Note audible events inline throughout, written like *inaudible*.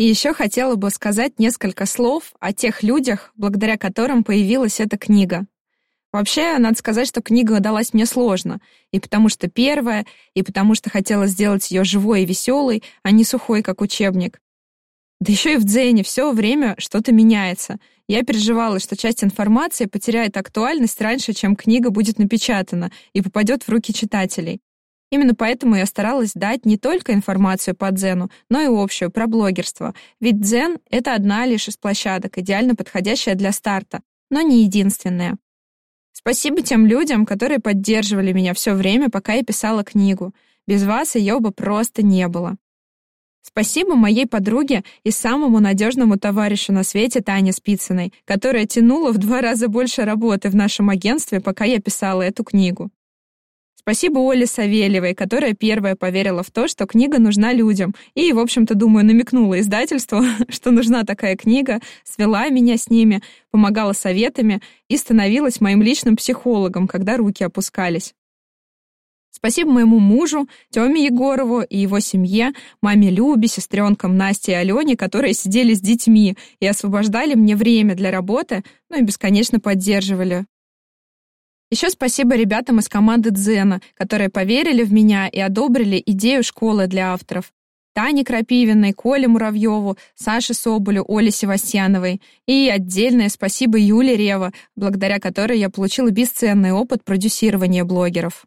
И еще хотела бы сказать несколько слов о тех людях, благодаря которым появилась эта книга. Вообще, надо сказать, что книга далась мне сложно. И потому что первая, и потому что хотела сделать ее живой и веселой, а не сухой, как учебник. Да еще и в Дзене все время что-то меняется. Я переживала, что часть информации потеряет актуальность раньше, чем книга будет напечатана и попадет в руки читателей. Именно поэтому я старалась дать не только информацию по дзену, но и общую, про блогерство. Ведь дзен — это одна лишь из площадок, идеально подходящая для старта, но не единственная. Спасибо тем людям, которые поддерживали меня все время, пока я писала книгу. Без вас ее бы просто не было. Спасибо моей подруге и самому надежному товарищу на свете Тане Спицыной, которая тянула в два раза больше работы в нашем агентстве, пока я писала эту книгу. Спасибо Оле Савельевой, которая первая поверила в то, что книга нужна людям, и, в общем-то, думаю, намекнула издательству, *laughs* что нужна такая книга, свела меня с ними, помогала советами и становилась моим личным психологом, когда руки опускались. Спасибо моему мужу, Тёме Егорову и его семье, маме Любе, сестренкам Насте и Алене, которые сидели с детьми и освобождали мне время для работы, ну и бесконечно поддерживали. Еще спасибо ребятам из команды Дзена, которые поверили в меня и одобрили идею школы для авторов. Тане Крапивиной, Коле Муравьеву, Саше Соболю, Оле Севастьяновой. И отдельное спасибо Юле Рева, благодаря которой я получила бесценный опыт продюсирования блогеров.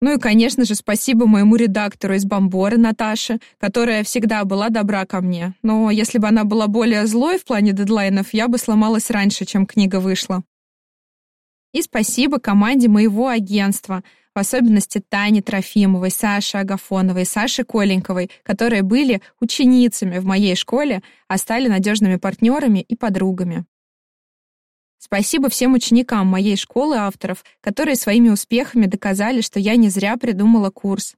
Ну и, конечно же, спасибо моему редактору из Бомбора Наташе, которая всегда была добра ко мне. Но если бы она была более злой в плане дедлайнов, я бы сломалась раньше, чем книга вышла. И спасибо команде моего агентства, в особенности Тане Трофимовой, Саше Агафоновой, Саше Коленьковой, которые были ученицами в моей школе, а стали надежными партнерами и подругами. Спасибо всем ученикам моей школы авторов, которые своими успехами доказали, что я не зря придумала курс.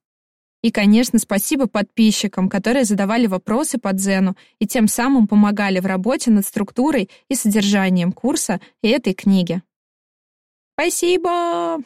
И, конечно, спасибо подписчикам, которые задавали вопросы по Дзену и тем самым помогали в работе над структурой и содержанием курса и этой книги. Спасибо!